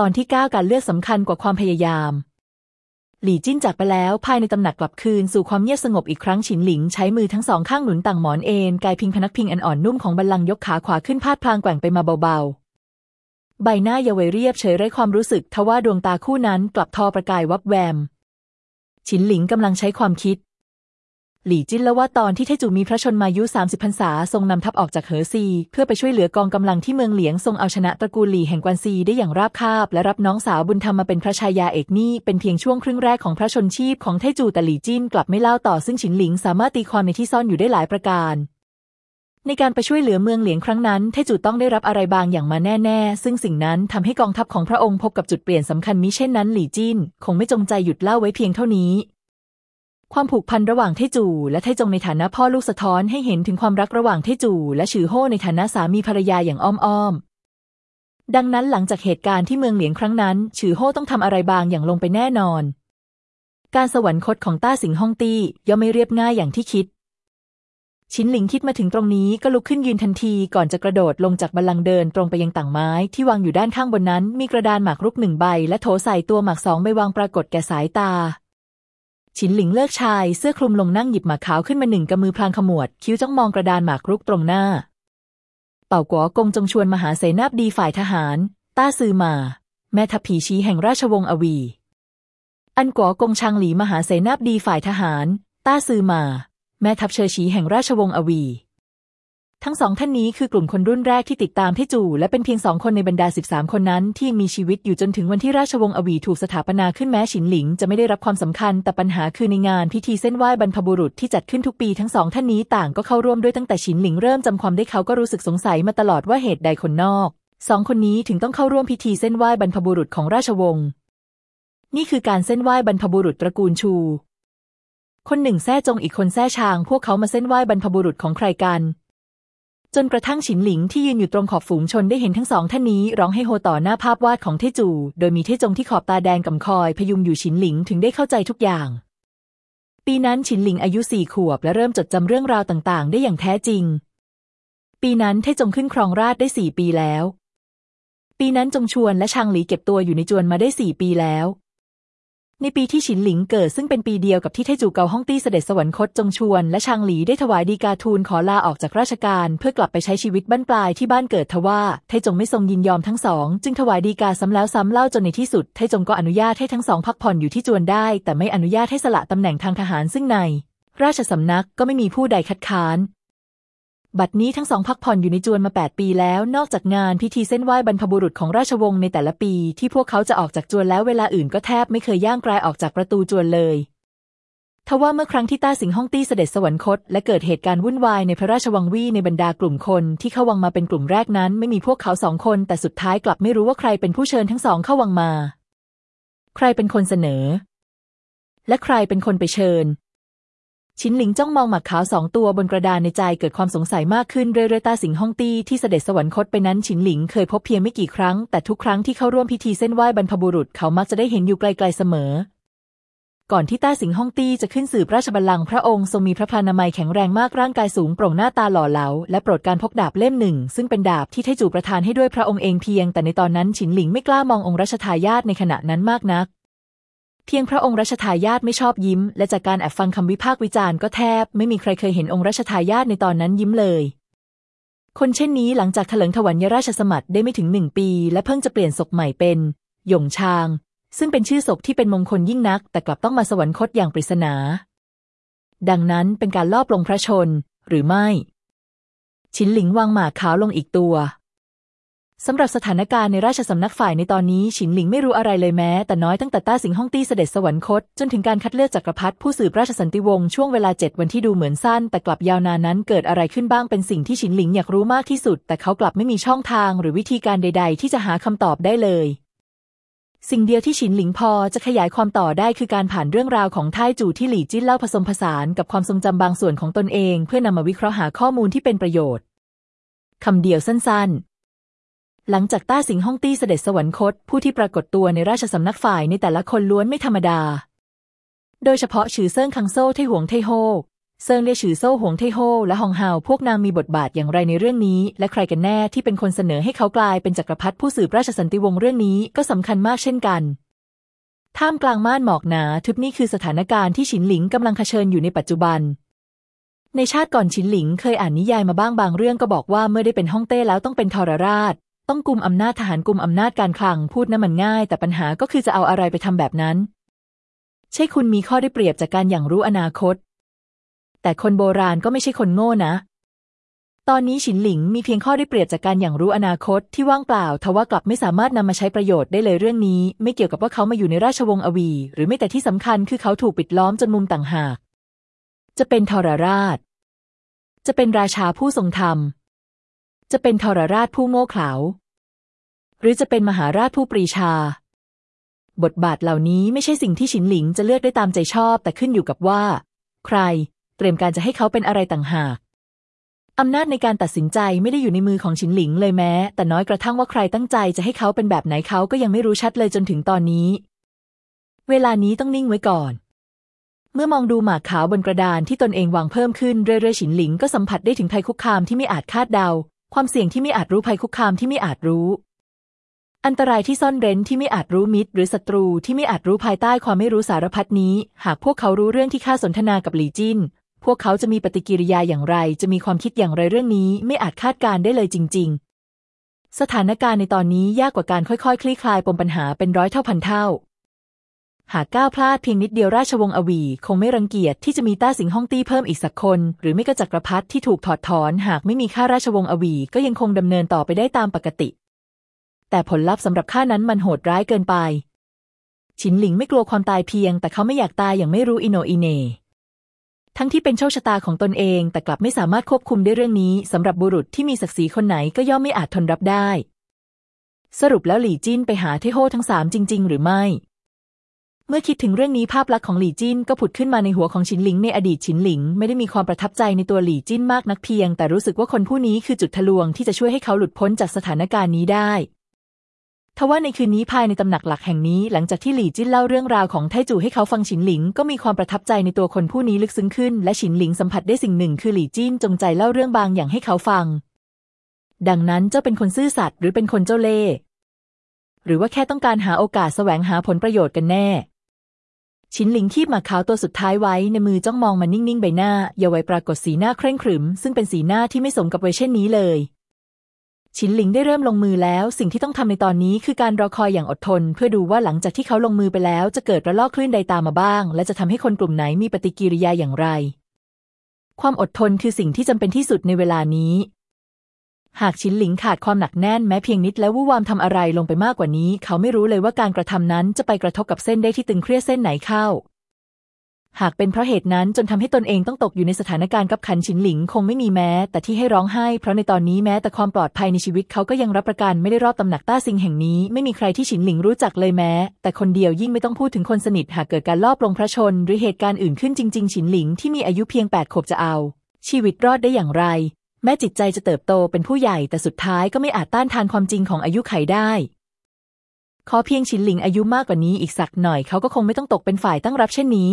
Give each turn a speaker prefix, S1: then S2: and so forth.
S1: ตอนที่เก้าการเลือกสำคัญกว่าความพยายาม หลี่จิ้นจากไปแล้วภายในตำหนักกลับคืนสู่ความเงียบสงบอีกครั้งฉินหลิง ใช้มือทั้งสองข้างหนุนต่างหมอนเอนกายพิงพนักพิงอันอ่อนนุ่มของบัลลังก์ยกขาขวาขึ้นพาดพลางแกว่งไปมาเบาๆ ใบหน้าเยาวเรียบเฉยไร้ความรู้สึกทว่าดวงตาคู่นั้นกลับทอประกายวับแวม ฉินหลิงกำลังใช้ความคิด หลี่จิ้นแล้วว่าตอนที่เทจูมีพระชนมายุ 30พรรษาทรงนำทัพออกจากเหอซี เพื่อไปช่วยเหลือกองกำลังที่เมืองเหลียงทรงเอาชนะตระกูลหลี่แห่งกวนซีได้อย่างราบคาบ และรับน้องสาวบุญธรรมมาเป็นพระชายาเอกนี่เป็นเพียงช่วงครึ่งแรกของพระชนชีพของเทจูแต่หลี่จิ้นกลับไม่เล่าต่อซึ่งฉินหลิงสามารถตีความในที่ซ่อนอยู่ได้หลายประการในการไปช่วยเหลือเมืองเหลียงครั้งนั้นเทจูต้องได้รับอะไรบางอย่างมาแน่ ๆ ซึ่งสิ่งนั้นทำให้กองทัพของพระองค์พบกับจุดเปลี่ยนสำคัญมิเช่นนั้นหลี่จิ้น คงไม่จงใจหยุดเล่าไว้เพียงเท่านี้ ความผูกพันระหว่างเทจูและไทจงในฐานะพ่อลูกสะท้อนให้เห็นถึงความรักระหว่างเทจูและฉือโฮ่ในฐานะสามีภรรยาอย่างอ้อมๆ ดังนั้นหลังจากเหตุการณ์ที่เมืองเหลียงครั้งนั้นฉือโฮ่ต้องทำอะไรบางอย่างลงไปแน่นอน การสวรรคตของต้าสิงฮ่องตี้ย่อมไม่เรียบง่ายอย่างที่คิด ชินหลิงคิดมาถึงตรงนี้ก็ลุกขึ้นยืนทันทีก่อนจะกระโดดลงจากบัลลังเดินตรงไปยังต่างไม้ที่วางอยู่ด้านข้างบนนั้น มีกระดานหมากรุกหนึ่งใบ และโถใส่ตัวหมากสองใบวางปรากฏแก่สายตา ฉินหลิงเลิกชายเสื้อคลุมลงนั่งหยิบหมากขาวขึ้นมาหนึ่งกำมือพลางขมวด คิ้วจ้องมองกระดานหมากรุกตรงหน้า เป่ากัวกงจงชวนมหาเสนาบดีฝ่ายทหาร ต้าซือมา แม่ทัพผีชี้แห่งราชวงศ์อวี อันกัวกงชังหลีมหาเสนาบดีฝ่ายทหาร ต้าซือมา แม่ทัพเชอชีแห่งราชวงศ์อวี ทั้งสองท่านนี้คือกลุ่มคนรุ่นแรกที่ติดตามเทจู และเป็นเพียงสองคนในบรรดา 13 คนนั้น ที่มีชีวิตอยู่จนถึงวันที่ราชวงศ์อวีถูกสถาปนาขึ้นแม้ฉินหลิง จะไม่ได้รับความสำคัญแต่ปัญหาคือในงานพิธีเส้นไหว้บรรพบุรุษที่จัดขึ้นทุกปีทั้งสองท่านนี้ต่างก็เข้าร่วมด้วยตั้งแต่ฉินหลิงเริ่มจำความได้เขาก็รู้สึกสงสัยมาตลอดว่าเหตุใดคนนอกสองคนนี้ถึงต้องเข้าร่วมพิธีเส้นไหว้บรรพบุรุษของราชวงศ์นี่คือการเส้นไหว้บรรพบุรุษตระกูลชู คนหนึ่งแท้จงอีกคนแท้ชาง พวกเขามาเส้นไหว้บรรพบุรุษของใครกัน จนกระทั่งฉินหลิงที่ยืนอยู่ตรงขอบฝูงชนได้เห็นทั้งสองท่านนี้ร้องให้โฮต่อหน้าภาพวาดของเทจู โดยมีเทจงที่ขอบตาแดงกำคอยพยุงอยู่ฉินหลิงถึงได้เข้าใจทุกอย่าง ปีนั้นฉินหลิงอายุสี่ขวบและเริ่มจดจำเรื่องราวต่างๆ ได้อย่างแท้จริง ปีนั้นเทจงขึ้นครองราชได้สี่ปีแล้ว ปีนั้นจงชวนและชางหลีเก็บตัวอยู่ในจวนมาได้สี่ปีแล้ว ในปีที่ฉินหลิงเกิดซึ่งเป็นปีเดียวกับที่ไทจูเกาฮ่องตี้เสด็จสวรรคตจงชวน และชางหลีได้ถวายดีกาทูลขอลาออกจากราชการ เพื่อกลับไปใช้ชีวิตบ้านปลายที่บ้านเกิดทว่าไทจงไม่ทรงยินยอมทั้งสอง จึงถวายดีกาซ้ำแล้วซ้ำเล่าจนในที่สุดไทจงก็อนุญาตให้ทั้งสองพักผ่อนอยู่ที่จวนได้ แต่ไม่อนุญาตให้สละตำแหน่งทางทหารซึ่งใน ราชสำนักก็ไม่มีผู้ใดคัดค้าน บัดนี้ทั้งสองพักผ่อนอยู่ในจวนมา 8 ปีแล้ว นอกจากงานพิธีเส้นไหว้บรรพบุรุษของราชวงศ์ในแต่ละปี ที่พวกเขาจะออกจากจวนแล้วเวลาอื่นก็แทบไม่เคยย่างกลายออกจากประตูจวนเลย ทว่าเมื่อครั้งที่ต้าสิงฮ่องตี้เสด็จสวรรคต และเกิดเหตุการณ์วุ่นวายในพระราชวังวี่ในบรรดากลุ่มคนที่เข้าวังมาเป็นกลุ่มแรกนั้น ไม่มีพวกเขาสองคน แต่สุดท้ายกลับไม่รู้ว่าใครเป็นผู้เชิญทั้งสองเข้าวังมา ใครเป็นคนเสนอ และใครเป็นคนไปเชิญ ชินหลิงจ้องมองหมักขาวสองตัวบนกระดานในใจเกิดความสงสัยมากขึ้นเรื่อยๆตาสิงฮ่องตี้ที่เสด็จสวรรคตไปนั้นชินหลิงเคยพบเพียงไม่กี่ครั้ง แต่ทุกครั้งที่เข้าร่วมพิธีเส้นไหว้บรรพบุรุษเขามักจะได้เห็นอยู่ไกลๆเสมอ ก่อนที่ต้าสิงฮ่องตี้จะขึ้นสืบราชบัลลังก์พระองค์ทรงมีพระพานามัยแข็งแรงมากร่างกายสูงโปร่งหน้าตาหล่อเหลาและโปรดการพกดาบเล่มหนึ่ง ซึ่งเป็นดาบที่ไทจูประทานให้ด้วยพระองค์เองเพียง แต่ในตอนนั้นฉินหลิงไม่กล้ามององค์รัชทายาทในขณะนั้นมากนัก เพียงพระองค์รัชทายาทไม่ชอบยิ้ม และจากการแอบฟังคำวิพากษ์วิจารณ์ก็แทบ ไม่มีใครเคยเห็นองค์รัชทายาทในตอนนั้นยิ้มเลย คนเช่นนี้หลังจากเถลิงถวัลยราชสมัติได้ไม่ถึงหนึ่งปี และเพิ่งจะเปลี่ยนศพใหม่เป็น หยงชาง ซึ่งเป็นชื่อศพที่เป็นมงคลยิ่งนัก แต่กลับต้องมาสวรรคตอย่างปริศนา ดังนั้นเป็นการลอบลงพระชน หรือไม่ ชินหลิงวางหมากขาวลงอีกตัว สำหรับสถานการณ์ในราชสำนักฝ่ายในตอนนี้ฉินหลิงไม่รู้อะไรเลยแม้ แต่น้อยตั้งแต่ต้าสิงฮ่องตี้เสด็จสวรรคต จนถึงการคัดเลือกจักรพรรดิผู้สืบราชสันติวงศ์ช่วงเวลาเจ็ดวันที่ดูเหมือนสั้น แต่กลับยาวนานนั้นเกิดอะไรขึ้นบ้างเป็นสิ่งที่ฉินหลิงอยากรู้มากที่สุด แต่เขากลับไม่มีช่องทางหรือวิธีการใด ๆ ที่จะหาคำตอบได้เลย สิ่งเดียวที่ฉินหลิงพอจะขยายความต่อได้คือการผ่านเรื่องราวของไท่จู่ที่หลี่จิ้นเล่าผสมผสานกับความทรงจำบางส่วนของตนเอง เพื่อนำมาวิเคราะห์หาข้อมูลที่เป็นประโยชน์คำเดียวสั้นๆ หลังจากต้าสิงฮ่องตี้เสด็จสวรรคต ผู้ที่ปรากฏตัวในราชสำนักฝ่ายในแต่ละคนล้วนไม่ธรรมดา โดยเฉพาะฉือเซิ่งคังโซ่วไท่หวงไท่โฮ่วเซิ่งเลี่ยฉือโซ่วหวงไท่โฮ่วและฮองฮาวพวกนางมีบทบาทอย่างไรในเรื่องนี้ และใครกันแน่ที่เป็นคนเสนอให้เขากลายเป็นจักรพรรดิผู้สืบราชสันติวงศ์เรื่องนี้ก็สำคัญมากเช่นกัน ท่ามกลางม่านหมอกหนาทึบนี่คือสถานการณ์ที่ฉินหลิงกำลังเผชิญอยู่ในปัจจุบัน ในชาติก่อนฉินหลิงเคยอ่านนิยายมาบ้างบางเรื่องก็บอกว่าเมื่อได้เป็นฮ่องเต้แล้วต้องเป็นทรราช ต้องกุมอำนาจทหารกุมอำนาจการคลังพูดนั้นมันง่าย แต่ปัญหาก็คือจะเอาอะไรไปทำแบบนั้น ใช่คุณมีข้อได้เปรียบจากการอย่างรู้อนาคต แต่คนโบราณก็ไม่ใช่คนโง่นะ ตอนนี้ฉินหลิงมีเพียงข้อได้เปรียบจากการอย่างรู้อนาคตที่ว่างเปล่าทว่ากลับไม่สามารถนำมาใช้ประโยชน์ได้เลยเรื่องนี้ ไม่เกี่ยวกับว่าเขามาอยู่ในราชวงศ์อวี หรือไม่แต่ที่สำคัญคือเขาถูกปิดล้อมจนมุมต่างหาก จะเป็นทรราช จะเป็นราชาผู้ทรงธรรม จะเป็นทรราชผู้โง่เขลา หรือจะเป็นมหาราชผู้ปรีชา บทบาทเหล่านี้ไม่ใช่สิ่งที่ฉินหลิงจะเลือกได้ตามใจชอบ แต่ขึ้นอยู่กับว่า ใคร เตรียมการจะให้เขาเป็นอะไรต่างหากอำนาจในการตัดสินใจไม่ได้อยู่ในมือของฉินหลิงเลยแม้ แต่น้อยกระทั่งว่าใครตั้งใจจะให้เขาเป็นแบบไหนเขาก็ยังไม่รู้ชัดเลยจนถึงตอนนี้ เวลานี้ต้องนิ่งไว้ก่อน เมื่อมองดูหมากขาวบนกระดานที่ตนเองวางเพิ่มขึ้นเรื่อยๆฉินหลิงก็สัมผัสได้ถึงภัยคุกคามที่ไม่อาจคาดเดา ความเสี่ยงที่ไม่อาจรู้ภัยคุกคามที่ไม่อาจรู้ อันตรายที่ซ่อนเร้นที่ไม่อาจรู้มิตร หรือศัตรูที่ไม่อาจรู้ภายใต้ความไม่รู้สารพัดนี้ หากพวกเขารู้เรื่องที่ข้าสนทนากับหลี่จิ้นพวกเขาจะมีปฏิกิริยาอย่างไร จะมีความคิดอย่างไรเรื่องนี้ ไม่อาจคาดการได้เลยจริง ๆ สถานการณ์ในตอนนี้ยากกว่าการค่อยๆ คลี่คลายปมปัญหาเป็นร้อยเท่าพันเท่า หากก้าวพลาดเพียงนิดเดียวราชวงศ์อวี คงไม่รังเกียจที่จะมีต้าสิงห้องตี้เพิ่มอีกสักคน หรือไม่ก็จักรพรรดิที่ถูกถอดถอน หากไม่มีข้าราชวงศ์อวีก็ยังคงดำเนินต่อไปได้ตามปกติ แต่ผลลัพธ์สำหรับข้านั้นมันโหดร้ายเกินไป ฉินหลิงไม่กลัวความตายเพียง แต่เขาไม่อยากตายอย่างไม่รู้อิโนอิเน ทั้งที่เป็นโชคชะตาของตนเอง แต่กลับไม่สามารถควบคุมได้เรื่องนี้สำหรับบุรุษที่มีศักดิ์ศรีคนไหนก็ย่อมไม่อาจทนรับได้ สรุปแล้วหลี่จิ้นไปหาเทโฮทั้งสามจริง ๆ หรือไม่ เมื่อคิดถึงเรื่องนี้ภาพลักษณ์ของหลี่จิ้นก็ผุดขึ้นมาในหัวของฉินหลิงในอดีตฉินหลิง ไม่ได้มีความประทับใจในตัวหลี่จิ้นมากนักเพียง แต่รู้สึกว่าคนผู้นี้คือจุดทะลวงที่จะช่วยให้เขาหลุดพ้นจากสถานการณ์นี้ได้ทว่าในคืนนี้ภายในตำหนักหลักแห่งนี้ หลังจากที่หลี่จิ้นเล่าเรื่องราวของไทจูให้เขาฟังฉินหลิง ก็มีความประทับใจในตัวคนผู้นี้ลึกซึ้งขึ้น และฉินหลิงสัมผัสได้สิ่งหนึ่ง คือหลี่จิ้นจงใจเล่าเรื่องบางอย่างให้เขาฟัง ดังนั้นเจ้าเป็นคนซื่อสัตย์หรือเป็นคนเจ้าเล่ห์หรือว่าแค่ต้องการหาโอกาสแสวงหาผลประโยชน์กันแน่ ฉินหลิงคีบหมาขาวตัวสุดท้ายไว้ในมือจ้องมองมันนิ่งๆใบหน้าอย่าไว้ปรากฏสีหน้าเคร่งขรึม ซึ่งเป็นสีหน้าที่ไม่สมกับวัยเช่นนี้เลยฉินหลิงได้เริ่มลงมือแล้ว สิ่งที่ต้องทำในตอนนี้คือการรอคอยอย่างอดทน เพื่อดูว่าหลังจากที่เขาลงมือไปแล้ว จะเกิดระลอกคลื่นใดตามมาบ้าง และจะทำให้คนกลุ่มไหนมีปฏิกิริยาอย่างไร ความอดทนคือสิ่งที่จำเป็นที่สุดในเวลานี้ หากชินหลิงขาดความหนักแน่นแม้เพียงนิดแล้ววู่วามทำอะไรลงไปมากกว่านี้ เขาไม่รู้เลยว่าการกระทำนั้นจะไปกระทบกับเส้นได้ที่ตึงเครียดเส้นไหนเข้า หากเป็นเพราะเหตุนั้นจนทำให้ตนเองต้องตกอยู่ในสถานการณ์กับขันฉินหลิงคงไม่มีแม้ แต่ที่ให้ร้องไห้ เพราะในตอนนี้แม้แต่ความปลอดภัยในชีวิตเขาก็ยังรับประกันไม่ได้รอบตำหนักต้าซิงแห่งนี้ ไม่มีใครที่ฉินหลิงรู้จักเลยแม้ แต่คนเดียวยิ่งไม่ต้องพูดถึงคนสนิทหากเกิดการลอบลงพระชน หรือเหตุการณ์อื่นขึ้นจริงๆฉินหลิงที่มีอายุเพียงแปดขวบจะเอาชีวิตรอดได้อย่างไร แม้จิตใจจะเติบโตเป็นผู้ใหญ่แต่สุดท้ายก็ไม่อาจต้านทานความจริงของอายุไขได้ ขอเพียงชินหลิงอายุมากกว่านี้อีกสักหน่อยเขาก็คงไม่ต้องตกเป็นฝ่ายตั้งรับเช่นนี้